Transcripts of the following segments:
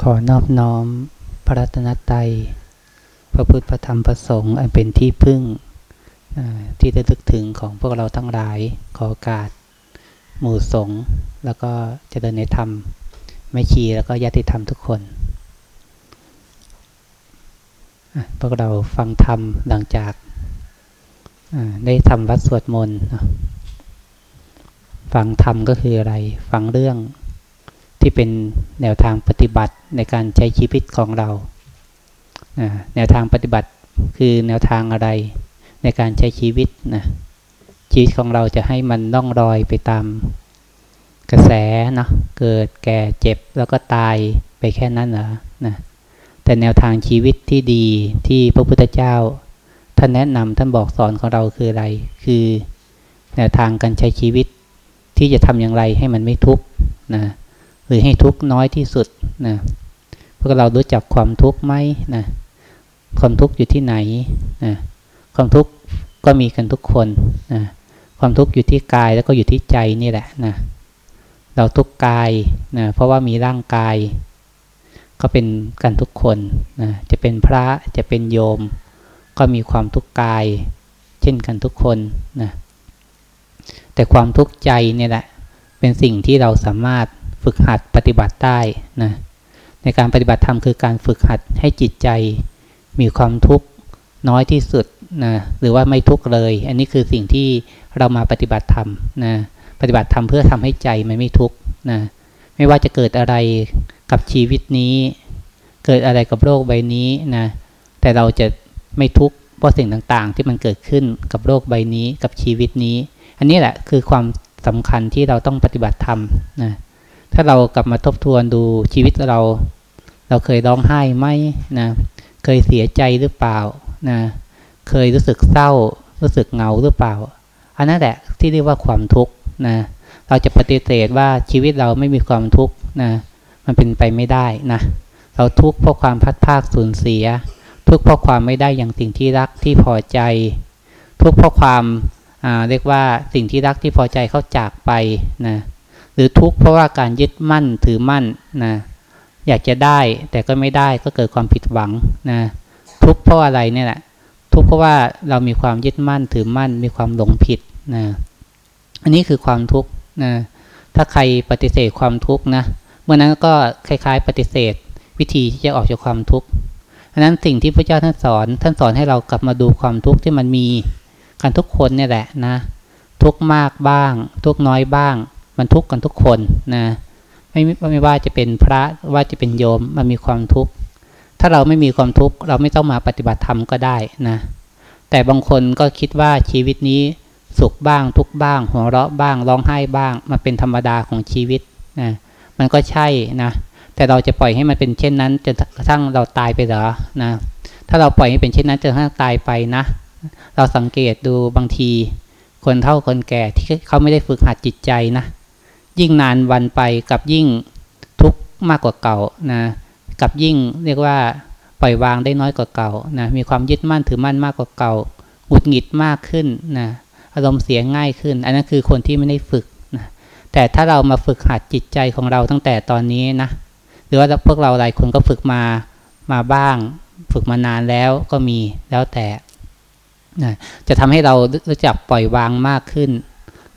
ขอนอบน้อมพระรัตนตรัยพระพุทธพระธรรมพระสงฆ์อันเป็นที่พึ่งที่จะลึกถึงของพวกเราทั้งหลายขอโอกาสหมู่สงฆ์แล้วก็เจริญในธรรม ไม่ชีแล้วก็ญาติธรรมทุกคนพวกเราฟังธรรมหลังจากได้ทำวัดสวดมนต์ฟังธรรมก็คืออะไร ฟังเรื่อง ที่เป็นแนวทางปฏิบัติในการใช้ชีวิตของเรา แนวทางปฏิบัติคือแนวทางอะไรในการใช้ชีวิตนะชีวิตของเราจะให้มันล่องรอยไปตามกระแสเนาะเกิดแก่เจ็บแล้วก็ตายไปแค่นั้นเหรอนะแต่แนวทางชีวิตที่ดีที่พระพุทธเจ้าท่านแนะนำท่านบอกสอนของเราคืออะไร คือแนวทางการใช้ชีวิตที่จะทำอย่างไรให้มันไม่ทุกข์นะ หรือให้ทุกข์น้อยที่สุดนะพวกเรารู้จักความทุกข์ไหมนะความทุกข์อยู่ที่ไหนนะความทุกข์ก็มีกันทุกคนนะความทุกข์อยู่ที่กายแล้วก็อยู่ที่ใจนี่แหละนะเราทุกกายนะเพราะว่ามีร่างกาย ก็เป็นกันทุกคนนะจะเป็นพระจะเป็นโยม ก็มีความทุกกาย เช่นกันทุกคนนะแต่ความทุกข์ใจเนี่ยแหละเป็นสิ่งที่เราสามารถ ฝึกหัดปฏิบัติได้นะในการปฏิบัติธรรมคือการฝึกหัดให้จิตใจมีความทุกข์น้อยที่สุดนะหรือว่าไม่ทุกข์เลย อันนี้คือสิ่งที่เรามาปฏิบัติธรรมนะปฏิบัติธรรมเพื่อทำให้ใจมันไม่ทุกข์นะไม่ว่าจะเกิดอะไรกับชีวิตนี้ เกิดอะไรกับโลกใบนี้นะแต่เราจะไม่ทุกข์เพราะสิ่งต่างๆ ที่มันเกิดขึ้นกับโลกใบนี้กับชีวิตนี้ อันนี้แหละคือความสำคัญที่เราต้องปฏิบัติธรรมนะ ถ้าเรากลับมาทบทวนดูชีวิตเรา เราเคยร้องไห้ไหมนะ เคยเสียใจหรือเปล่านะ เคยรู้สึกเศร้า รู้สึกเหงาหรือเปล่า อันนั้นแหละที่เรียกว่าความทุกข์นะเราจะปฏิเสธว่าชีวิตเราไม่มีความทุกข์นะมันเป็นไปไม่ได้นะเราทุกข์เพราะความพัดภาคสูญเสีย ทุกข์เพราะความไม่ได้อย่างสิ่งที่รักที่พอใจ ทุกข์เพราะความเรียกว่าสิ่งที่รักที่พอใจเขาจากไปนะ รือทุกข์เพราะว่าการยึดมั่นถือมั่นนะอยากจะได้แต่ก็ไม่ได้ก็เกิดความผิดหวังนะทุกข์เพราะอะไรเนี่ยแหละทุกข์เพราะว่าเรามีความยึดมั่นถือมั่นมีความหลงผิดนะอันนี้คือความทุกข์นะถ้าใครปฏิเสธความทุกข์นะเมื่อนั้นก็คล้ายๆ ปฏิเสธ วิธีที่จะออกจากความทุกข์อันนั้นสิ่งที่พระเจ้าท่านสอนท่านสอนให้เรากลับมาดูความทุกข์ที่มันมีกันทุกคนเนี่ยแหละนะ ทุกมากบ้าง ทุกน้อยบ้าง มันทุกข์กันทุกคนนะไม่ไม่ว่าจะเป็นพระว่าจะเป็นโยมมันมีความทุกข์ถ้าเราไม่มีความทุกข์เราไม่ต้องมาปฏิบัติธรรมก็ได้นะ แต่บางคนก็คิดว่าชีวิตนี้สุขบ้างทุกบ้าง หัวเราะบ้างร้องไห้บ้างมันเป็นธรรมดาของชีวิตนะมันก็ใช่นะแต่เราจะปล่อยให้มันเป็นเช่นนั้นจนกระทั่งเราตายไปเหรอนะถ้าเราปล่อยให้เป็นเช่นนั้นจนกระทั่งตายไปนะ เราสังเกตดูบางที คนเท่าคนแก่ที่เขาไม่ได้ฝึกหัดจิตใจนะ ยิ่งนานวันไปกับยิ่งทุกข์มากกว่าเก่านะกับยิ่งเรียกว่าปล่อยวางได้น้อยกว่าเก่านะมีความยึดมั่นถือมั่นมากกว่าเก่าหงุดหงิดมากขึ้นนะอารมณ์เสียง่ายขึ้น อันนั้นคือคนที่ไม่ได้ฝึกนะแต่ถ้าเรามาฝึกหัดจิตใจของเราตั้งแต่ตอนนี้นะหรือว่าพวกเราหลายคนก็ฝึกมามาบ้าง ฝึกมานานแล้วก็มีแล้วแต่นะจะทำให้เรารู้จักปล่อยวางมากขึ้น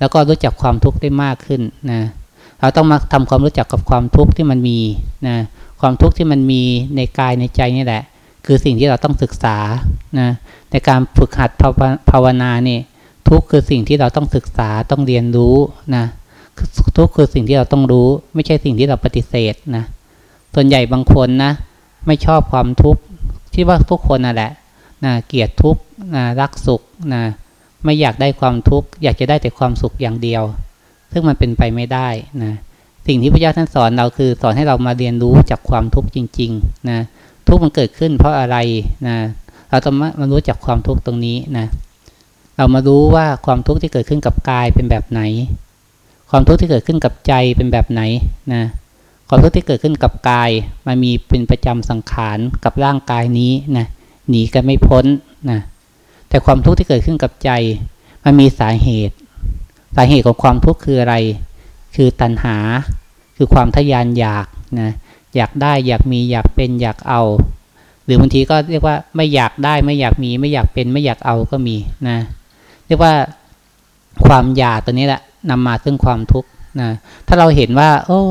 แล้วก็รู้จักความทุกข์ได้มากขึ้นนะเราต้องมาทำความรู้จักกับความทุกข์ที่มันมีนะความทุกข์ที่มันมีในกายในใจนี่แหละ คือสิ่งที่เราต้องศึกษานะในการฝึกหัดภาวนานี่ทุกข์คือสิ่งที่เราต้องศึกษาต้องเรียนรู้นะทุกข์คือสิ่งที่เราต้องรู้ ไม่ใช่สิ่งที่เราปฏิเสธนะส่วนใหญ่บางคนนะไม่ชอบความทุกข์คิดว่าทุกคนนั่นแหละนะเกลียดทุกข์นะรักสุขนะ ไม่อยากได้ความทุกข์อยากจะได้แต่ความสุขอย่างเดียว ซึ่งมันเป็นไปไม่ได้นะสิ่งที่พระเจ้าท่านสอนเราคือสอนให้เรามาเรียนรู้จากความทุกข์จริงๆนะทุกข์มันเกิดขึ้นเพราะอะไรนะเราต้องมารู้จักความทุกข์ตรงนี้นะเรามารู้ว่าความทุกข์ที่เกิดขึ้นกับกายเป็นแบบไหน ความทุกข์ที่เกิดขึ้นกับใจเป็นแบบไหนนะความทุกข์ที่เกิดขึ้นกับกายมันมีเป็นประจำสังขารกับร่างกายนี้นะหนีกันไม่พ้นนะ แต่ความทุกข์ที่เกิดขึ้นกับใจ มันมีสาเหตุ สาเหตุของความทุกข์คืออะไร คือตัณหา คือความทยานอยากนะอยากได้อยากมีอยากเป็นอยากเอา หรือบางทีก็เรียกว่าไม่อยากได้ไม่อยากมี ไม่อยากเป็นไม่อยากเอาก็มีนะเรียกว่าความอยากตัวนี้แหละนำมาซึ่งความทุกข์นะถ้าเราเห็นว่า โอ้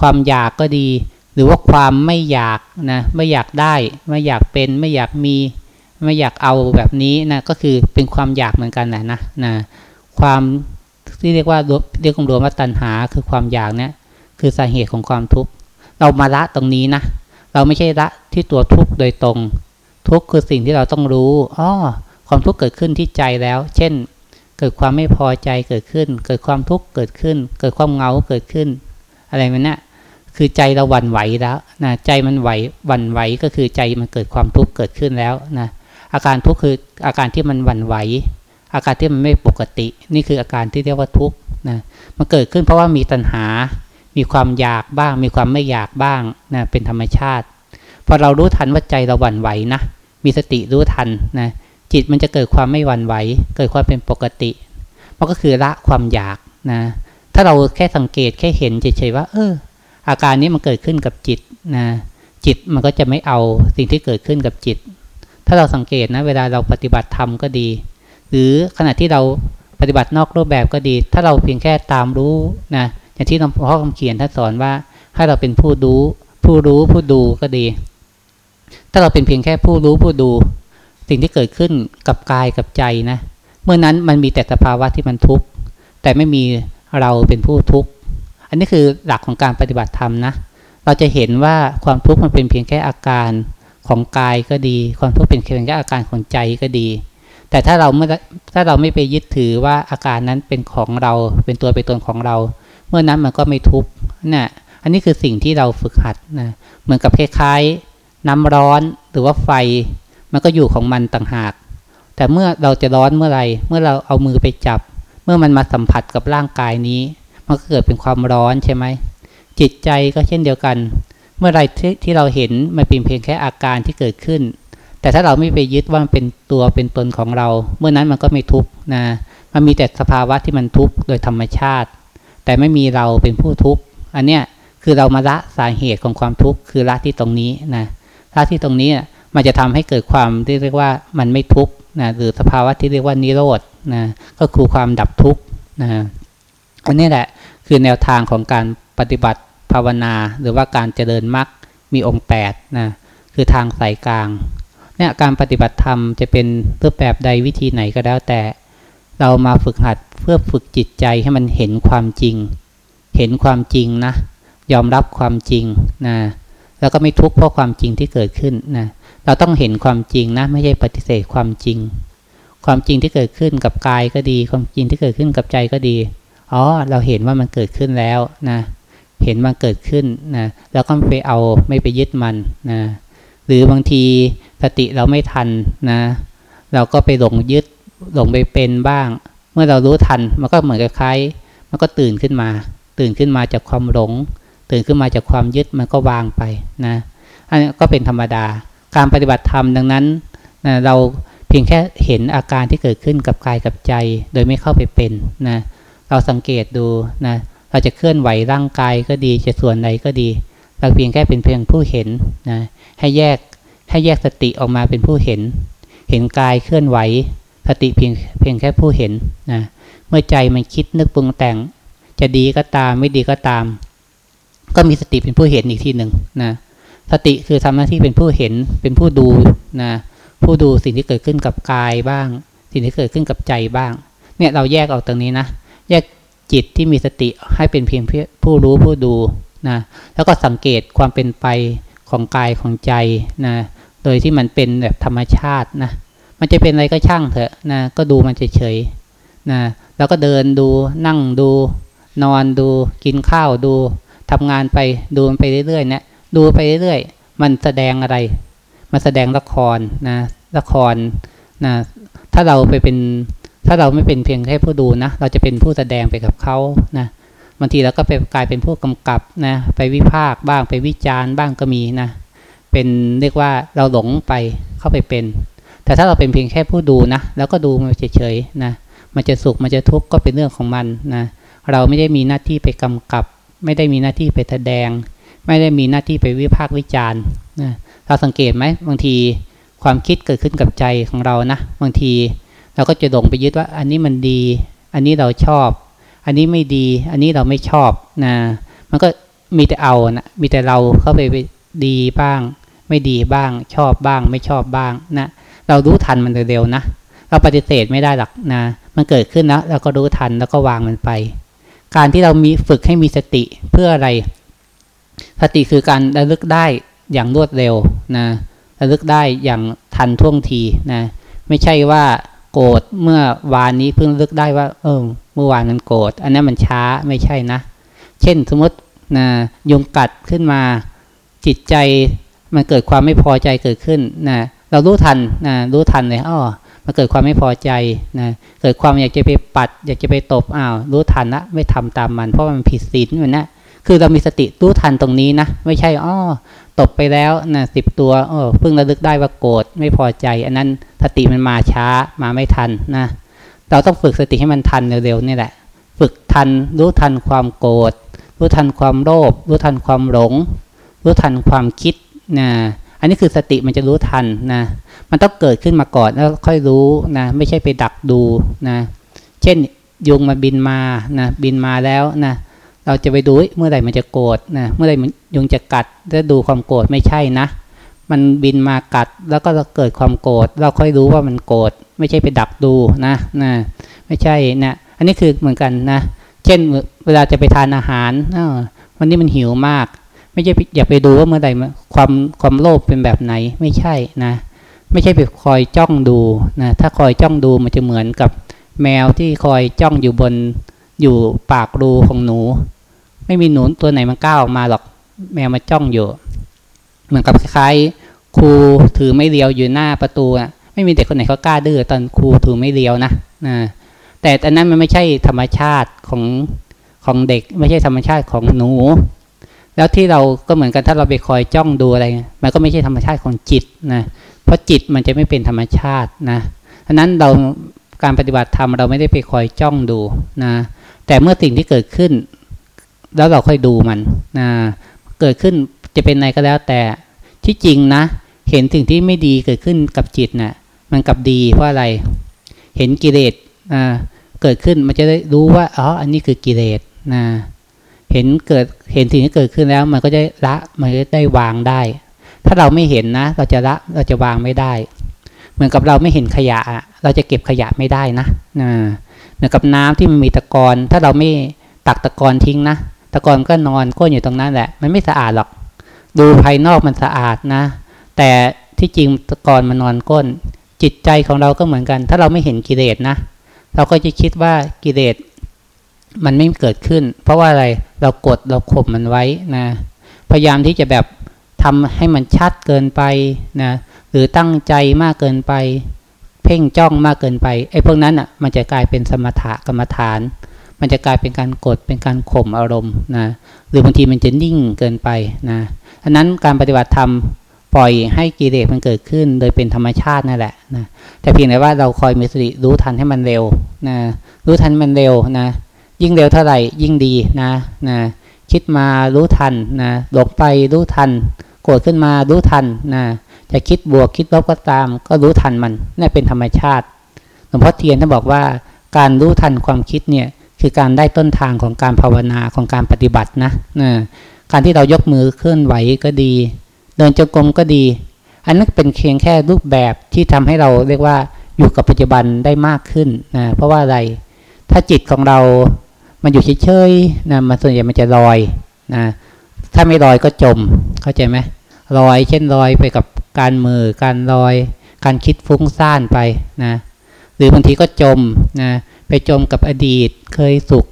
ความอยากก็ดี หรือว่าความไม่อยากนะไม่อยากได้ ไม่อยากเป็น ไม่อยากมี ไม่อยากเอาแบบนี้นะก็คือเป็นความอยากเหมือนกันแหละนะนะความที่เรียกว่าเรียกรวมว่าตัณหาคือความอยากเนี่ยคือสาเหตุของความทุกข์เรามาละตรงนี้นะเราไม่ใช่ละที่ตัวทุกข์โดยตรง ทุกข์คือสิ่งที่เราต้องรู้อ๋อความทุกข์เกิดขึ้นที่ใจแล้ว เช่น เกิดความไม่พอใจเกิดขึ้น เกิดความทุกข์เกิดขึ้น เกิดความเงาเกิดขึ้น อะไรมันเนี่ยคือใจเราหวั่นไหวแล้วนะใจมันไหวหวั่นไหวก็คือใจมันเกิดความทุกข์เกิดขึ้นแล้วนะ อาการทุกข์คืออาการที่มันหวั่นไหว อาการที่มันไม่ปกติ นี่คืออาการที่เรียกว่าทุกข์นะมันเกิดขึ้นเพราะว่ามีตัณหา มีความอยากบ้าง มีความไม่อยากบ้างนะเป็นธรรมชาติพอเรารู้ทันว่าใจเราหวั่นไหวนะมีสติรู้ทันนะจิตมันจะเกิดความไม่หวั่นไหว เกิดความเป็นปกติมันก็คือละความอยากนะถ้าเราแค่สังเกตแค่เห็นเฉยๆว่า เออ อาการนี้มันเกิดขึ้นกับจิตนะจิตมันก็จะไม่เอาสิ่งที่เกิดขึ้นกับจิต ถ้าเราสังเกตนะเวลาเราปฏิบัติธรรมก็ดี หรือขณะที่เราปฏิบัตินอกรูปแบบก็ดี ถ้าเราเพียงแค่ตามรู้นะอย่างที่หลวงพ่อคำเขียนท่านสอนว่าให้เราเป็นผู้รู้ ผู้รู้ผู้ดูก็ดี ถ้าเราเป็นเพียงแค่ผู้รู้ผู้ดู สิ่งที่เกิดขึ้นกับกายกับใจนะเมื่อนั้นมันมีแต่สภาวะที่มันทุกข์แต่ไม่มีเราเป็นผู้ทุกข์อันนี้คือหลักของการปฏิบัติธรรมนะ เราจะเห็นว่าความทุกข์มันเป็นเพียงแค่อาการ ของกายก็ดี ความทุกข์เป็นเพียงแค่อาการของใจก็ดี แต่ถ้าเราไม่ถ้าเราไม่ไปยึดถือว่าอาการนั้นเป็นของเราเป็นตัวเป็นตนของเรา เมื่อนั้นมันก็ไม่ทุกข์นะอันนี้คือสิ่งที่เราฝึกหัดนะเหมือนกับคล้ายๆน้ำร้อนหรือว่าไฟ มันก็อยู่ของมันต่างหาก แต่เมื่อเราจะร้อนเมื่อไรเมื่อเราเอามือไปจับ เมื่อมันมาสัมผัสกับร่างกายนี้ มันก็เกิดเป็นความร้อนใช่ไหมจิตใจก็เช่นเดียวกัน เมื่อไรที่เราเห็นมันเป็นเพียงแค่อาการที่เกิดขึ้น แต่ถ้าเราไม่ไปยึดว่ามันเป็นตัวเป็นตนของเรา เมื่อนั้นมันก็ไม่ทุกข์นะมันมีแต่สภาวะที่มันทุกข์โดยธรรมชาติ แต่ไม่มีเราเป็นผู้ทุกข์อันเนี้ยคือเรามาละสาเหตุของความทุกข์คือละที่ตรงนี้นะละที่ตรงนี้มันจะทำให้เกิดความที่เรียกว่ามันไม่ทุกข์นะหรือสภาวะที่เรียกว่านิโรธนะก็คือความดับทุกข์นะอันนี้แหละคือแนวทางของการปฏิบัติ ภาวนา หรือว่าการเจริญมรรคมีองค์8นะคือทางสายกลางเนี่ยการปฏิบัติธรรมจะเป็นรูปแบบใดวิธีไหนก็แล้วแต่ เรามาฝึกหัดเพื่อฝึกจิตใจให้มันเห็นความจริง เห็นความจริงนะ ยอมรับความจริงนะแล้วก็ไม่ทุกข์เพราะความจริงที่เกิดขึ้นนะเราต้องเห็นความจริงนะ ไม่ใช่ปฏิเสธความจริง ความจริงที่เกิดขึ้นกับกายก็ดี ความจริงที่เกิดขึ้นกับใจก็ดีอ๋อเราเห็นว่ามันเกิดขึ้นแล้วนะ เห็นมันเกิดขึ้นนะแล้วก็ไปเอาไม่ไปยึดมันนะหรือบางทีสติเราไม่ทันนะ เราก็ไปหลงยึดหลงไปเป็นบ้าง เมื่อเรารู้ทันมันก็เหมือนกับคล้ายมันก็ตื่นขึ้นมา ตื่นขึ้นมาจากความหลง ตื่นขึ้นมาจากความยึดมันก็วางไปนะอันนี้ก็เป็นธรรมดา การปฏิบัติธรรมดังนั้นนะเราเพียงแค่เห็นอาการที่เกิดขึ้นกับกายกับใจ โดยไม่เข้าไปเป็นนะเราสังเกตดูนะ เราจะเคลื่อนไหวร่างกายก็ดีจะส่วนไหนก็ดี เราเพียงแค่เป็นเพียงผู้เห็นนะให้แยกให้แยกสติออกมาเป็นผู้เห็น เห็นกายเคลื่อนไหว สติเพียงเพียงแค่ผู้เห็นนะเมื่อใจมันคิดนึกปรุงแต่ง จะดีก็ตามไม่ดีก็ตาม ก็มีสติเป็นผู้เห็นอีกทีหนึ่งนะสติคือทำหน้าที่เป็นผู้เห็นเป็นผู้ดูนะผู้ดูสิ่งที่เกิดขึ้นกับกายบ้าง สิ่งที่เกิดขึ้นกับใจบ้าง เนี่ยเราแยกออกตรงนี้นะแยก จิตที่มีสติให้เป็นเพียงผู้รู้ผู้ดูนะแล้วก็สังเกตความเป็นไปของกายของใจนะโดยที่มันเป็นแบบธรรมชาตินะมันจะเป็นอะไรก็ช่างเถอะนะก็ดูมันเฉยๆนะแล้วก็เดินดูนั่งดู นอนดูกินข้าวดูทำงานไปดูมันไปเรื่อยๆเนะดูไปเรื่อยๆ มันแสดงอะไร มันแสดงละครนะละครนะถ้าเราไปเป็น ถ้าเราไม่เป็นเพียงแค่ผู้ดูนะ เราจะเป็นผู้แสดงไปกับเขานะบางทีเราก็ไปกลายเป็นผู้กำกับนะไปวิพากษ์บ้างไปวิจารณ์บ้างก็มีนะเป็นเรียกว่าเราหลงไปเข้าไปเป็น แต่ถ้าเราเป็นเพียงแค่ผู้ดูนะแล้วก็ดูมันเฉยๆนะมันจะสุขมันจะทุกข์ก็เป็นเรื่องของมันนะเราไม่ได้มีหน้าที่ไปกำกับ ไม่ได้มีหน้าที่ไปแสดง ไม่ได้มีหน้าที่ไปวิพากษ์วิจารณ์นะเราสังเกตไหมบางทีความคิดเกิดขึ้นกับใจของเรานะบางที เราก็จะหลงไปยึดว่า อันนี้มันดี อันนี้เราชอบ อันนี้ไม่ดี อันนี้เราไม่ชอบนะมันก็มีแต่เอานะมีแต่เราเข้าไปดีบ้าง ไม่ดีบ้าง ชอบบ้าง ไม่ชอบบ้างนะเรารู้ทันมันเร็วๆนะเราปฏิเสธไม่ได้หรอกนะมันเกิดขึ้นแล้วเราก็รู้ทันแล้วก็วางมันไป การที่เรามีฝึกให้มีสติเพื่ออะไร สติคือการระลึกได้อย่างรวดเร็วนะระลึกได้อย่างทันท่วงทีนะไม่ใช่ว่า โกรธเมื่อวานนี้เพิ่งลึกได้ว่า เออ เมื่อวานมันโกรธอันนั้นมันช้าไม่ใช่นะ เช่นสมมตินะยุงกัดขึ้นมา จิตใจมันเกิดความไม่พอใจเกิดขึ้นนะเรารู้ทันนะรู้ทันเลยอ๋อมันเกิดความไม่พอใจนะเกิดความอยากจะไปปัด อยากจะไปตบอ้าวรู้ทันนะไม่ทำตามมัน เพราะมันผิดศีลมันนะคือเรามีสติรู้ทันตรงนี้นะ ไม่ใช่อ๋อ ตบไปแล้วนะสิบตัวเออเพิ่งระลึกได้ว่าโกรธไม่พอใจ อันนั้นสติมันมาช้ามาไม่ทันนะเราต้องฝึกสติให้มันทันเร็วๆนี่แหละ ฝึกทันรู้ทันความโกรธรู้ทันความโลภรู้ทันความหลง รู้ทันความคิดนะอันนี้คือสติมันจะรู้ทันนะมันต้องเกิดขึ้นมาก่อนแล้วค่อยรู้นะไม่ใช่ไปดักดูนะเช่นยุงมาบินมานะบินมาแล้วนะ เราจะไปดูเมื่อไหร่มันจะโกรธนะเมื่อไหร่มันยุงจะกัดแล้วดูความโกรธไม่ใช่นะ มันบินมากัดแล้วก็เกิดความโกรธเราค่อยรู้ว่ามันโกรธไม่ใช่ไปดักดูนะนะไม่ใช่นะอันนี้คือเหมือนกันนะ เช่นเวลาจะไปทานอาหารวันนี้มันหิวมาก ไม่ใช่อย่าไปดูว่าเมื่อไหร่ความความโลภเป็นแบบไหนไม่ใช่นะ ไม่ใช่ไปคอยจ้องดูนะถ้าคอยจ้องดูมันจะเหมือนกับแมวที่คอยจ้องอยู่บน อยู่ปากรูของหนู ไม่มีหนูตัวไหนมันก้าวออกมาหรอกแมวมาจ้องอยู่ เหมือนกับคล้ายๆครูถือไม่เลียวอยู่หน้าประตูอะไม่มีเด็กคนไหนเขากล้าดื้อตอนครูถือไม่เลียวนะนะแต่อันนั้นมันไม่ใช่ธรรมชาติของของเด็ก ไม่ใช่ธรรมชาติของหนู แล้วที่เราก็เหมือนกันถ้าเราไปคอยจ้องดูอะไร มันก็ไม่ใช่ธรรมชาติของจิตนะเพราะจิตมันจะไม่เป็นธรรมชาตินะอันนั้นเราการปฏิบัติธรรมเราไม่ได้ไปคอยจ้องดูนะ แต่เมื่อสิ่งที่เกิดขึ้น แล้วเราค่อยดูมันนะเกิดขึ้นจะเป็นอะไรก็แล้วแต่ที่จริงนะ เห็นสิ่งที่ไม่ดีเกิดขึ้นกับจิตนะ่ะ มันกับดีเพราะอะไร เห็นกิเลสนะเกิดขึ้นมันจะได้รู้ว่าอ๋ออันนี้คือกิเลสนะเห็นเกิดเห็นสิ่งที่เกิดขึ้นแล้ว มันก็จะละมันจะได้วางได้ ถ้าเราไม่เห็นนะ เราจะละเราจะวางไม่ได้ เหมือนกับเราไม่เห็นขยะ เราจะเก็บขยะไม่ได้นะนะ เหมือนกับน้ำที่มันมีตะกอนถ้าเราไม่ตักตะกอนทิ้งนะตะกอนก็นอนก้นอยู่ตรงนั้นแหละ มันไม่สะอาดหรอก ดูภายนอกมันสะอาดนะ แต่ที่จริงตะกอนมันนอนก้น จิตใจของเราก็เหมือนกัน ถ้าเราไม่เห็นกิเลสนะ เราก็จะคิดว่ากิเลสมันไม่เกิดขึ้น เพราะว่าอะไรเรากดเราข่มมันไว้นะพยายามที่จะแบบทำให้มันชัดเกินไปนะหรือตั้งใจมากเกินไป พ่งจ้องมากเกินไปไอ้พวกนั้นอะมันจะกลายเป็นสมถะกรรมฐาน มันจะกลายเป็นการกดเป็นการข่มอารมณ์นะหรือบางทีมันจะนิ่งเกินไปนะอันนั้นการปฏิบัติธรรมปล่อยให้กิเลสมันเกิดขึ้น โดยเป็นธรรมชาตินั่นแหละนะแต่เพียงแต่ว่าเราคอยมีสติรู้ทันให้มันเร็วนะรู้ทันมันเร็วนะยิ่งเร็วเท่าไหร่ยิ่งดีนะนะคิดมารู้ทันนะหลงไปรู้ทัน โกรธขึ้นมารู้ทันนะ จะคิดบวกคิดลบก็ตาม ก็รู้ทันมันนี่เป็นธรรมชาติหลวงพ่อเทียนท่านบอกว่าการรู้ทันความคิดเนี่ยคือการได้ต้นทางของการภาวนาของการปฏิบัตินะนะการที่เรายกมือเคลื่อนไหวก็ดี เดินจงกรมก็ดี อันนั้นเป็นเพียงแค่รูปแบบที่ทำให้เราเรียกว่าอยู่กับปัจจุบันได้มากขึ้นนะเพราะว่าอะไร ถ้าจิตของเรา มันอยู่เฉยๆนะมันส่วนใหญ่มันจะลอยนะถ้าไม่ลอยก็จมเข้าใจไหมลอยเช่นลอยไปกับ การมือการลอย การคิดฟุ้งซ่านไปนะหรือบางทีก็จมนะไปจมกับอดีตเคยสุข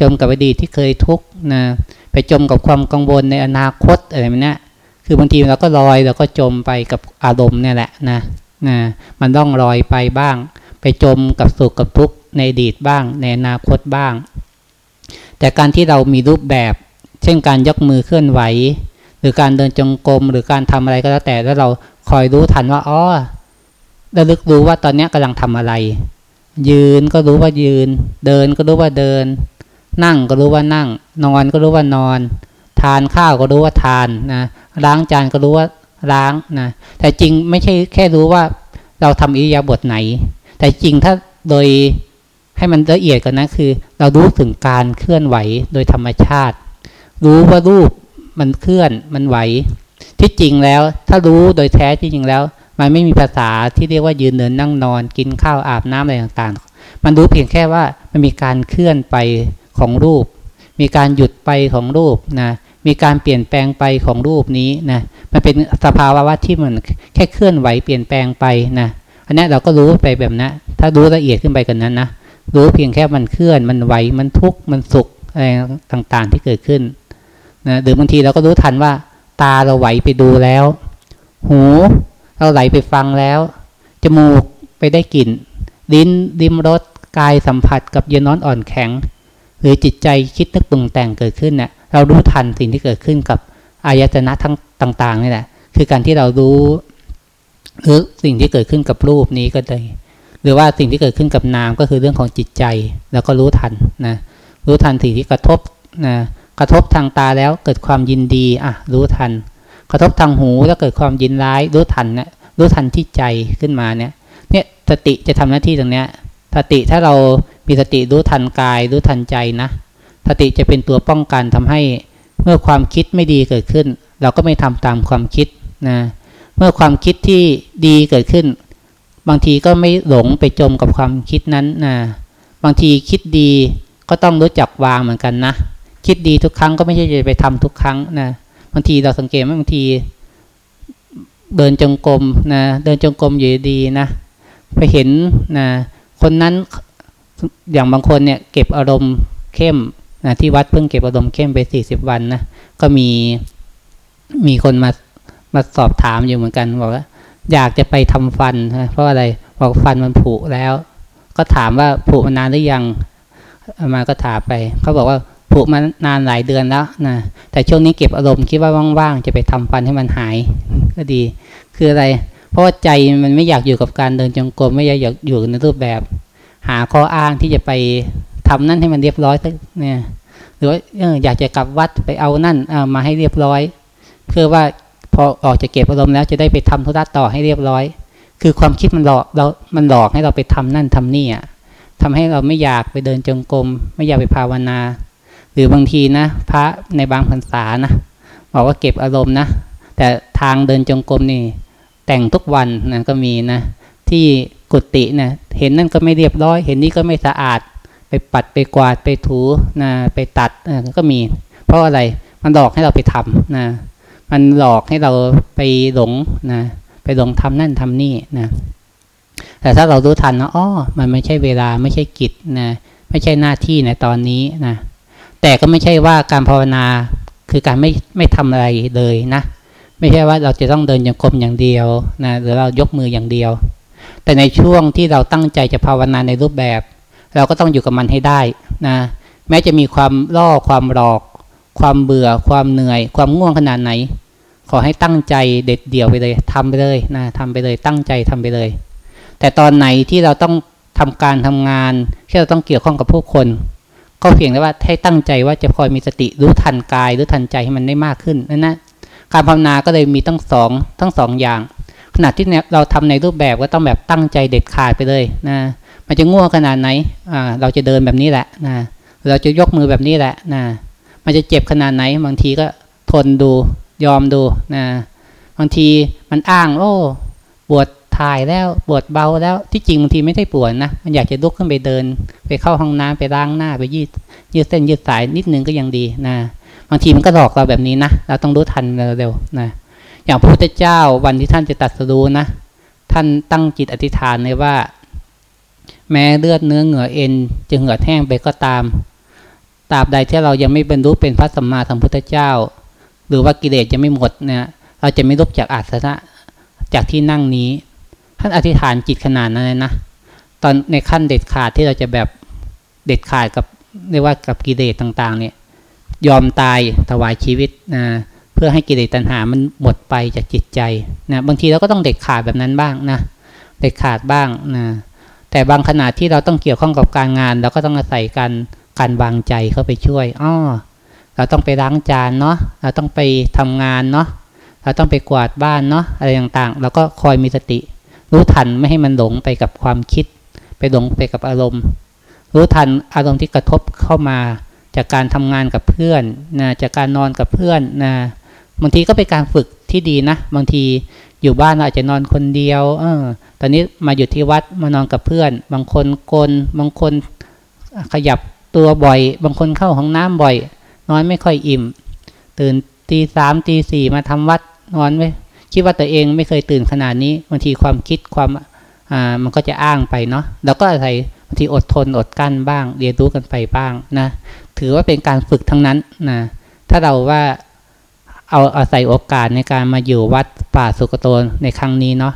จมกับอดีตที่เคยทุกข์นะไปจมกับความกังวลในอนาคตอะไรแบบนี้คือบางทีเราก็ลอยเราก็จมไปกับอารมณ์เนี่ยแหละนะนะมันต้องลอยไปบ้าง ไปจมกับสุขกับทุกข์ในอดีตบ้าง ในอนาคตบ้าง แต่การที่เรามีรูปแบบ เช่นการยกมือเคลื่อนไหว หรือการเดินจงกรมหรือการทำอะไรก็แล้วแต่แล้วเราคอยรู้ทันว่าอ๋อระลึกรู้ว่าตอนนี้กำลังทำอะไร ยืนก็รู้ว่ายืน เดินก็รู้ว่าเดิน นั่งก็รู้ว่านั่ง นอนก็รู้ว่านอน ทานข้าวก็รู้ว่าทานนะล้างจานก็รู้ว่าล้างนะแต่จริงไม่ใช่แค่รู้ว่าเราทำอิริยาบถไหน แต่จริงถ้าโดยให้มันละเอียดกันนะคือ เรารู้ถึงการเคลื่อนไหวโดยธรรมชาติ รู้ว่ารูป มันเคลื่อนมันไหวที่จริงแล้ว ถ้ารู้โดยแท้ที่จริงแล้ว มันไม่มีภาษาที่เรียกว่ายืนเดินนั่งนอน กินข้าวอาบน้ำอะไรต่างๆ มันรู้เพียงแค่ว่ามันมีการเคลื่อนไปของรูป มีการหยุดไปของรูปนะมีการเปลี่ยนแปลงไปของรูปนี้นะมันเป็นสภาวะว่าที่มันแค่เคลื่อนไหวเปลี่ยนแปลงไปนะอันนี้เราก็รู้ไปแบบนั้นถ้ารู้ละเอียดขึ้นไปกันนั้นนะรู้เพียงแค่มันเคลื่อนมันไหวมันทุกข์มันสุขอะไรต่างๆที่เกิดขึ้น นะหรือบางทีเราก็รู้ทันว่า ตาเราไหวไปดูแล้ว หูเราไหลไปฟังแล้ว จมูกไปได้กลิ่น ลิ้นดิมรสกายสัมผัสกับเย็นน้อนอ่อนแข็ง หรือจิตใจคิดนึกปรุงแต่งเกิดขึ้นเนะี่ยเรารู้ทันสิ่งที่เกิดขึ้นกับอายตนะทั้งต่าง ๆ นี่แหละ คือการที่เรารู้หรือสิ่งที่เกิดขึ้นกับรูปนี้ก็ได้ หรือว่าสิ่งที่เกิดขึ้นกับนามก็คือเรื่องของจิตใจ แล้วก็รู้ทันนะรู้ทันสิ่งที่กระทบนะ กระทบทางตาแล้วเกิดความยินดีอะรู้ทัน กระทบทางหูแล้วเกิดความยินร้าย รู้ทันนะรู้ทันที่ใจขึ้นมาเนี่ยเนี่ยสติจะทำหน้าที่ตรงเนี้ยสติถ้าเรามีสติรู้ทันกาย รู้ทันใจนะสติจะเป็นตัวป้องกันทำให้เมื่อความคิดไม่ดีเกิดขึ้น เราก็ไม่ทำตามความคิดนะเมื่อความคิดที่ดีเกิดขึ้น บางทีก็ไม่หลงไปจมกับความคิดนั้นนะบางทีคิดดีก็ต้องรู้จักวางเหมือนกันนะ คิดดีทุกครั้งก็ไม่ใช่จะไปทำทุกครั้งนะบางทีเราสังเกตไหมบางที เดินจงกรมนะเดินจงกรมอยู่ดีนะไปเห็นนะคนนั้นอย่างบางคนเนี่ยเก็บอารมณ์เข้มนะที่วัดเพิ่งเก็บอารมณ์เข้มไปสี่สิบวันนะก็มีมีคนมามาสอบถามอยู่เหมือนกันบอกว่าอยากจะไปทำฟันนะเพราะอะไรบอกฟันมันผุแล้ว ก็ถามว่าผุมานานหรือยังมาก็ถามไป เขาบอกว่า ผุมานานหลายเดือนแล้วนะแต่ช่วงนี้เก็บอารมณ์คิดว่าว่างๆจะไปทำฟันให้มันหาย ก็ดี คืออะไร เพราะว่าใจมันไม่อยากอยู่กับการเดินจงกรมไม่อยากอยู่ในรูปแบบ หาข้ออ้างที่จะไปทำนั่นให้มันเรียบร้อยเนี่ยหรือว่าอยากจะกลับวัดไปเอานั่นามาให้เรียบร้อย เพื่อว่าพอออกจากเก็บอารมณ์แล้วจะได้ไปทำธุระต่อให้เรียบร้อย คือความคิดมันหลอกเรามันหลอกให้เราไปทำนั่นทำนี่อะทำให้เราไม่อยากไปเดินจงกรมไม่อยากไปภาวนา หรือบางทีนะพระในบางพรรษานะบอกว่าเก็บอารมณ์นะ แต่ทางเดินจงกรมนี่ แต่งทุกวันนะก็มีนะ ที่กุฏินะเห็นนั่นก็ไม่เรียบร้อย เห็นนี่ก็ไม่สะอาด ไปปัดไปกวาดไปถูนะไปตัดก็มี เพราะอะไรมันหลอกให้เราไปทำนะมันหลอกให้เราไปหลงนะไปหลงทำนั่นทำนี่นะแต่ถ้าเรารู้ทันนะอ๋อมันไม่ใช่เวลาไม่ใช่กิจนะไม่ใช่หน้าที่ในตอนนี้นะ แต่ก็ไม่ใช่ว่าการภาวนาคือการไม่ไม่ทำอะไรเลยนะ ไม่ใช่ว่าเราจะต้องเดินอย่างกลมอย่างเดียวนะหรือเรายกมืออย่างเดียว แต่ในช่วงที่เราตั้งใจจะภาวนาในรูปแบบ เราก็ต้องอยู่กับมันให้ได้นะแม้จะมีความล่อความหลอก ความเบื่อ ความเหนื่อย ความง่วงขนาดไหน ขอให้ตั้งใจเด็ดเดี่ยวไปเลยทำไปเลยนะทำไปเลยตั้งใจทำไปเลย แต่ตอนไหนที่เราต้องทำการทำงานที่เราต้องเกี่ยวข้องกับผู้คน ก็เพียงแต่ว่าให้ตั้งใจว่าจะคอยมีสติรู้ทันกายรู้ทันใจให้มันได้มากขึ้นนั่นนะการภาวนาก็เลยมีทั้งสองทั้งสองอย่าง ขณะที่เราทำในรูปแบบก็ต้องแบบตั้งใจเด็ดขาดไปเลยนะมันจะง่วงขนาดไหนอ่าเราจะเดินแบบนี้แหละนะเราจะยกมือแบบนี้แหละนะมันจะเจ็บขนาดไหน บางทีก็ทนดูยอมดูนะบางทีมันอ้าง โอ้ปวด ถ่ายแล้วปวดเบาแล้วที่จริงบางทีไม่ได้ปวดนะ มันอยากจะลุกขึ้นไปเดิน ไปเข้าห้องน้ำไปล้างหน้าไปยืดยืดเส้นยืดสายนิดนึงก็ยังดีนะบางทีมันก็หลอกเราแบบนี้นะเราต้องรู้ทันเร็วๆนะอย่างพระพุทธเจ้าวันที่ท่านจะตัดสู้นะ ท่านตั้งจิตอธิษฐานเลยว่า แม้เลือดเนื้อเหงื่อเอ็นจะเหือดแห้งไปก็ตามตราบใดที่เรายังไม่บรรลุเป็นพระสัมมาสัมพุทธเจ้า หรือว่ากิเลสจะไม่หมดเนี่ยเราจะไม่ลุกจากอาสนะจากที่นั่งนี้ ท่านอธิษฐานจิตขนาดนั้นเลยนะ ตอนในขั้นเด็ดขาดที่เราจะแบบเด็ดขาดกับเรียกว่ากับกิเลสต่างๆ เนี่ย ยอมตายถวายชีวิตนะเพื่อให้กิเลสตัณหามันหมดไปจากจิตใจนะบางทีเราก็ต้องเด็ดขาดแบบนั้นบ้างนะเด็ดขาดบ้างนะแต่บางขณะที่เราต้องเกี่ยวข้องกับการงานเราก็ต้องอาศัยการการวางใจเข้าไปช่วยอ้อเราต้องไปล้างจานเนาะเราต้องไปทำงานเนาะเราต้องไปกวาดบ้านเนาะอะไรต่างๆเราก็คอยมีสติ รู้ทันไม่ให้มันหลงไปกับความคิด ไปหลงไปกับอารมณ์ รู้ทันอารมณ์ที่กระทบเข้ามา จากการทำงานกับเพื่อนนะจากการนอนกับเพื่อนนะบางทีก็เป็นการฝึกที่ดีนะ บางทีอยู่บ้านเราอาจจะนอนคนเดียวเออตอนนี้มาอยู่ที่วัดมานอนกับเพื่อน บางคนกลบางคนขยับตัวบ่อย บางคนเข้าห้องน้ำบ่อย นอนไม่ค่อยอิ่ม ตื่นตีสามตีสี่มาทำวัดนอนไม่ คิดว่าตัวเองไม่เคยตื่นขนาดนี้บางทีความคิดความอ่ามันก็จะอ้างไปเนาะเราก็อาศัยบางทีอดทนอดกั้นบ้าง เรียนรู้กันไปบ้างนะถือว่าเป็นการฝึกทั้งนั้นนะถ้าเราว่าเอาอาศัยโอกาสในการมาอยู่วัดป่าสุกโตนในครั้งนี้เนาะ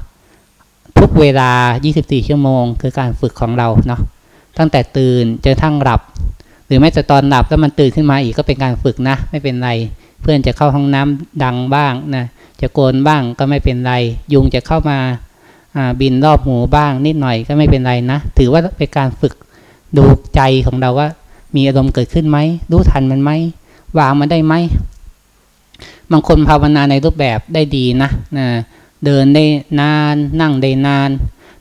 ทุกเวลา 24 ชั่วโมง คือการฝึกของเราเนาะตั้งแต่ตื่นจนทั้งหลับ หรือแม้แต่ตอนหลับแล้วมันตื่นขึ้นมาอีกก็เป็นการฝึกนะ ไม่เป็นไร เพื่อนจะเข้าห้องน้ำดังบ้างนะจะโกนบ้างก็ไม่เป็นไร ยุงจะเข้ามาบินรอบหูบ้าง นิดหน่อยก็ไม่เป็นไรนะ ถือว่าเป็นการฝึกดูใจของเราว่า มีอารมณ์เกิดขึ้นไหมรู้ทันมันไหมวางมันได้ไหมบางคนภาวนาในรูปแบบได้ดีนะนะเดินได้นานนั่งได้นาน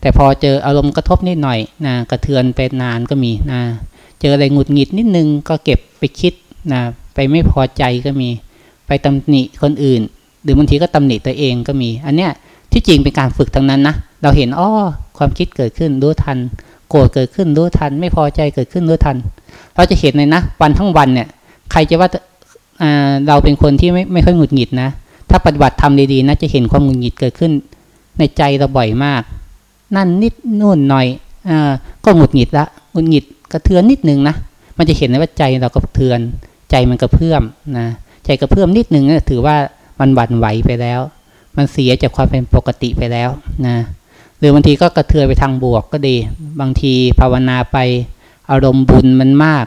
แต่พอเจออารมณ์กระทบนิดหน่อยนะกระเทือนไปนานก็มีนะเจออะไรหงุดหงิดนิดนึงก็เก็บไปคิดนะ ไปไม่พอใจก็มี ไปตำหนิคนอื่น หรือบางทีก็ตำหนิตัวเองก็มี อันเนี้ยที่จริงเป็นการฝึกทั้งนั้นนะเราเห็นอ้อความคิดเกิดขึ้นรู้ทัน โกรธเกิดขึ้นรู้ทัน ไม่พอใจเกิดขึ้นรู้ทัน เราจะเห็นเลยนะ วันทั้งวันเนี่ย ใครจะว่าเราเป็นคนที่ไม่ไม่ค่อยหงุดหงิดนะ ถ้าปฏิบัติทำดีๆนะจะเห็นความหงุดหงิดเกิดขึ้น ในใจเราบ่อยมาก นั่นนิดนู่นหน่อยอก็หงุดหงิดละหงุดหงิดกระเทือนนิดนึงนะมันจะเห็นเลยว่าใจเราก็เทือน ใจมันกระเพื่อมนะใจกระเพื่อมนิดนึงนะถือว่ามันหวั่นไหวไปแล้ว มันเสียจากความเป็นปกติไปแล้วนะหรือบางทีก็กระเทือนไปทางบวกก็ดี บางทีภาวนาไปอารมณ์บุญมันมาก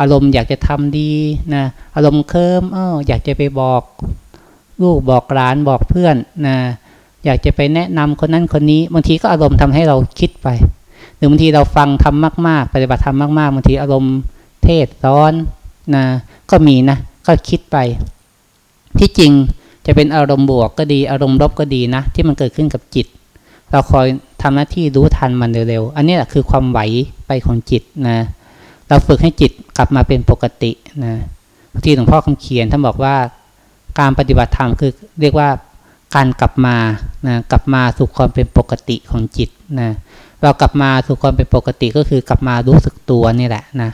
อารมณ์อยากจะทำดีนะอารมณ์เคิมเอออยากจะไปบอกลูกบอกหลานบอกเพื่อนนะอยากจะไปแนะนำคนนั้นคนนี้ บางทีก็อารมณ์ทำให้เราคิดไปหรือบางทีเราฟังทำมาก ๆ ปฏิบัติทำมากๆบางทีอารมณ์เทศซ้อน นะก็มีนะก็คิดไป ที่จริงจะเป็นอารมณ์บวกก็ดีอารมณ์ลบก็ดีนะ ที่มันเกิดขึ้นกับจิต เราคอยทำหน้าที่รู้ทันมันเร็วๆอันนี้แหละคือความไหวไปของจิตนะเราฝึกให้จิตกลับมาเป็นปกตินะที่หลวงพ่อคำเขียนท่านบอกว่าการปฏิบัติธรรมคือเรียกว่าการกลับมานะกลับมาสู่ความเป็นปกติของจิตนะเรากลับมาสู่ความเป็นปกติก็คือกลับมารู้สึกตัวนี่แหละนะ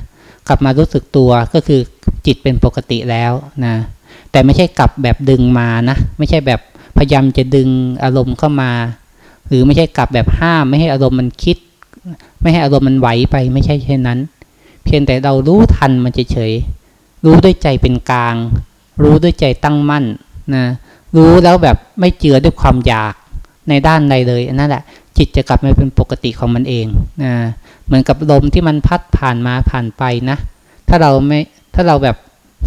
กลับมารู้สึกตัวก็คือจิตเป็นปกติแล้วนะแต่ไม่ใช่กลับแบบดึงมานะไม่ใช่แบบพยายามจะดึงอารมณ์เข้ามา หรือไม่ใช่กลับแบบห้าม ไม่ให้อารมณ์มันคิด ไม่ให้อารมณ์มันไหวไปไม่ใช่เช่นนั้น เพียงแต่เรารู้ทันมันเฉยๆรู้ด้วยใจเป็นกลาง รู้ด้วยใจตั้งมั่นนะรู้แล้วแบบไม่เจือด้วยความอยากในด้านใดเลยนั่นแหละจิตจะกลับมาเป็นปกติของมันเองนะ เหมือนกับลมที่มันพัดผ่านมาผ่านไปนะ ถ้าเราไม่ถ้าเราแบบ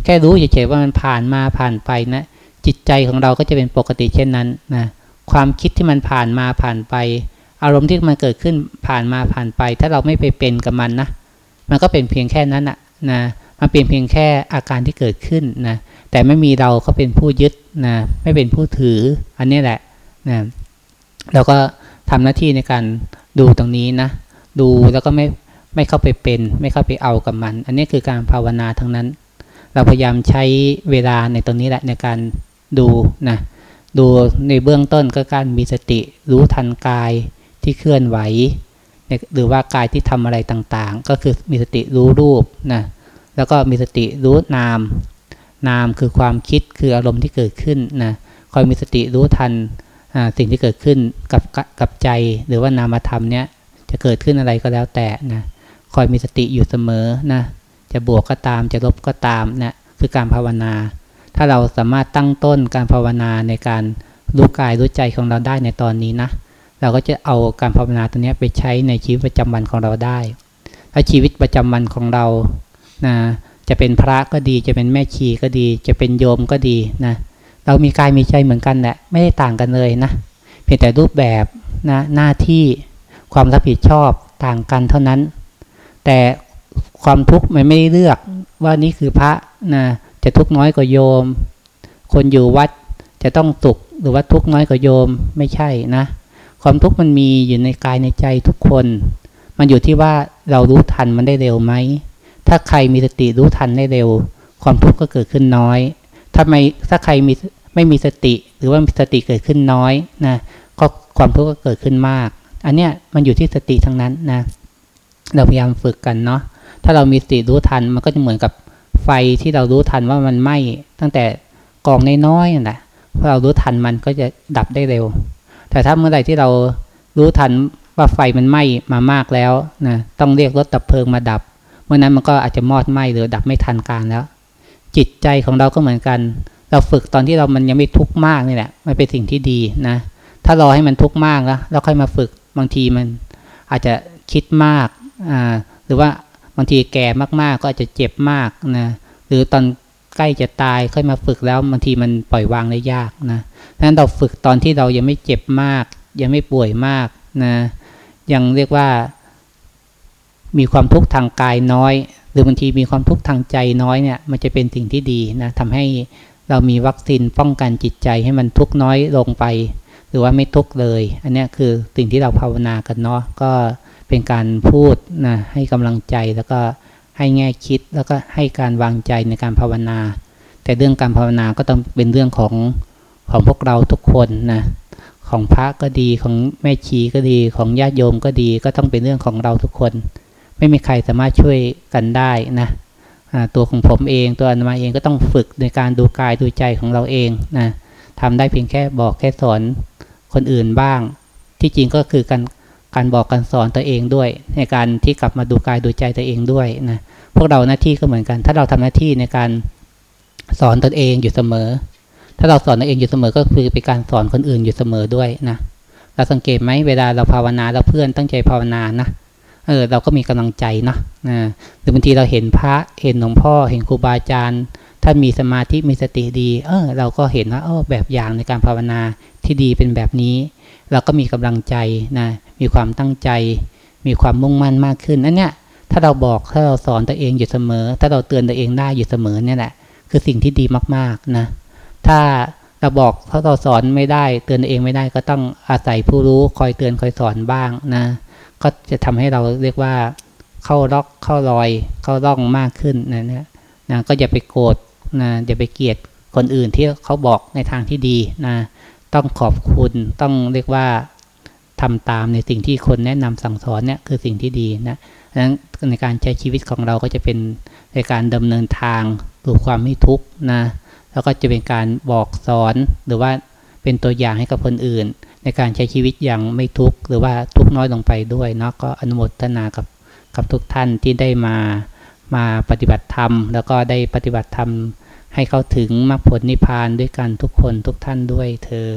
แค่รู้เฉยๆว่ามันผ่านมาผ่านไปนะ จิตใจของเราก็จะเป็นปกติเช่นนั้นนะความคิดที่มันผ่านมาผ่านไป อารมณ์ที่มันเกิดขึ้นผ่านมาผ่านไป ถ้าเราไม่ไปเป็นกับมันนะ มันก็เป็นเพียงแค่นั้นนะนะมันเป็นเพียงแค่อาการที่เกิดขึ้นนะแต่ไม่มีเราเขาเป็นผู้ยึดนะไม่เป็นผู้ถืออันนี้แหละนะเราก็ทำหน้าที่ในการดูตรงนี้นะ ดูแล้วก็ไม่ไม่เข้าไปเป็น ไม่เข้าไปเอากับมัน อันนี้คือการภาวนาทั้งนั้น เราพยายามใช้เวลาในตรงนี้แหละในการดูนะดูในเบื้องต้นก็การมีสติรู้ทันกายที่เคลื่อนไหว หรือว่ากายที่ทำอะไรต่างๆ ก็คือมีสติรู้รูปนะแล้วก็มีสติรู้นาม นามคือความคิดคืออารมณ์ที่เกิดขึ้นนะคอยมีสติรู้ทันสิ่งที่เกิดขึ้นกับกับใจหรือว่านามธรรมเนี้ย จะเกิดขึ้นอะไรก็แล้วแต่นะคอยมีสติอยู่เสมอนะจะบวกก็ตามจะลบก็ตามนะคือการภาวนา ถ้าเราสามารถตั้งต้นการภาวนาในการรู้กายรู้ใจของเราได้ในตอนนี้นะเราก็จะเอาการภาวนาตัวนี้ไปใช้ในชีวิตประจำวันของเราได้ ถ้าชีวิตประจำวันของเรานะจะเป็นพระก็ดี จะเป็นแม่ชีก็ดี จะเป็นโยมก็ดีนะเรามีกายมีใจเหมือนกันแหละไม่ได้ต่างกันเลยนะเพียงแต่รูปแบบนะหน้าที่ ความรับผิดชอบต่างกันเท่านั้น แต่ความทุกข์มันไม่ได้เลือกว่านี่คือพระนะจะทุกข์น้อยกว่าโยม คนอยู่วัดจะต้องสุขหรือว่าทุกข์น้อยกว่าโยมไม่ใช่นะ ความทุกข์มันมีอยู่ในกายในใจทุกคน มันอยู่ที่ว่าเรารู้ทันมันได้เร็วไหมถ้าใครมีสติรู้ทันได้เร็ว ความทุกข์ก็เกิดขึ้นน้อยถ้าไม่ถ้าใครมีไม่มีสติหรือว่ามีสติเกิดขึ้นน้อยนะก็ความทุกข์ก็เกิดขึ้นมาก อันเนี้ยมันอยู่ที่สติทั้งนั้นนะ เราพยายามฝึกกันเนาะ ถ้าเรามีสติรู้ทันมันก็จะเหมือนกับไฟที่เรารู้ทันว่ามันไหม้ตั้งแต่กองน้อยๆนะพอเรารู้ทันมันก็จะดับได้เร็ว แต่ถ้าเมื่อไหร่ที่เรารู้ทันว่าไฟมันไหม้มามากแล้วนะต้องเรียกรถดับเพลิงมาดับ เมื่อนั้นมันก็อาจจะมอดไหม้หรือดับไม่ทันการแล้ว จิตใจของเราก็เหมือนกัน เราฝึกตอนที่เรามันยังไม่ทุกข์มากนี่แหละมันเป็นสิ่งที่ดีนะ ถ้ารอให้มันทุกข์มากแล้วเราค่อยมาฝึก บางทีมันอาจจะคิดมากอ่าหรือว่าบางทีแก่มากๆ ก็อาจจะเจ็บมากนะหรือตอนใกล้จะตายค่อยมาฝึกแล้วบางทีมันปล่อยวางได้ยากนะดังนั้นเราฝึกตอนที่เรายังไม่เจ็บมาก ยังไม่ป่วยมากนะยังเรียกว่า มีความทุกข์ทางกายน้อย หรือบางทีมีความทุกข์ทางใจน้อยเนี่ยมันจะเป็นสิ่งที่ดีนะทำให้เรามีวัคซีนป้องกันจิตใจให้มันทุกข์น้อยลงไป หรือว่าไม่ทุกข์เลย อันนี้คือสิ่งที่เราภาวนากันเนาะก็เป็นการพูดนะให้กำลังใจแล้วก็ให้แง่คิดแล้วก็ให้การวางใจในการภาวนา แต่เรื่องการภาวนาก็ต้องเป็นเรื่องของของพวกเราทุกคนนะของพระก็ดีของแม่ชีก็ดีของญาติโยมก็ดีก็ต้องเป็นเรื่องของเราทุกคน ไม่มีใครสามารถช่วยกันได้นะตัวของผมเองตัวอนุมาเองก็ต้องฝึกในการดูกายดูใจของเราเองนะทำได้เพียงแค่บอกแค่สอน คนอื่นบ้าง ที่จริงก็คือการการบอกการสอนตัวเองด้วย ในการที่กลับมาดูกายดูใจตัวเองด้วยนะพวกเราหน้าที่ก็เหมือนกัน ถ้าเราทำหน้าที่ในการสอนตนเองอยู่เสมอ ถ้าเราสอนตัวเองอยู่เสมอก็คือเป็นการสอนคนอื่นอยู่เสมอด้วยนะเราสังเกตไหมเวลาเราภาวนาแล้วเพื่อนตั้งใจภาวนานะเออเราก็มีกำลังใจนะนะหรือบางทีเราเห็นพระเห็นหลวงพ่อ เห็นครูบาอาจารย์ท่านมีสมาธิมีสติดี เออเราก็เห็นว่าเออแบบอย่างในการภาวนา ที่ดีเป็นแบบนี้ เราก็มีกำลังใจนะมีความตั้งใจ มีความมุ่งมั่นมากขึ้นนั่นเนี่ยถ้าเราบอกถ้าเราสอนตัวเองอยู่เสมอ ถ้าเราเตือนตัวเองได้อยู่เสมอเนี่ยแหละคือสิ่งที่ดีมากๆนะถ้าเราบอกถ้าเราสอนไม่ได้ เตือนตัวเองไม่ได้ ก็ต้องอาศัยผู้รู้คอยเตือนคอยสอนบ้างนะก็จะทำให้เราเรียกว่าเข้าล็อกเข้ารอยเข้าร่องมากขึ้นนะเนี่ยนะก็อย่าไปโกรธนะอย่าไปเกลียดคนอื่นที่เขาบอกในทางที่ดีนะ ต้องขอบคุณต้องเรียกว่าทำตามในสิ่งที่คนแนะนำสั่งสอนเนี่ยคือสิ่งที่ดีนะดังนั้นในการใช้ชีวิตของเราก็จะเป็นในการดำเนินทางสู่ความไม่ทุกข์นะแล้วก็จะเป็นการบอกสอนหรือว่าเป็นตัวอย่างให้กับคนอื่น ในการใช้ชีวิตอย่างไม่ทุกข์หรือว่าทุกข์น้อยลงไปด้วยเนาะก็อนุโมทนากับกับทุกท่านที่ได้มามาปฏิบัติธรรม แล้วก็ได้ปฏิบัติธรรม ให้เขาถึงมรรคผลนิพพานด้วยกันทุกคนทุกท่านด้วยเทอ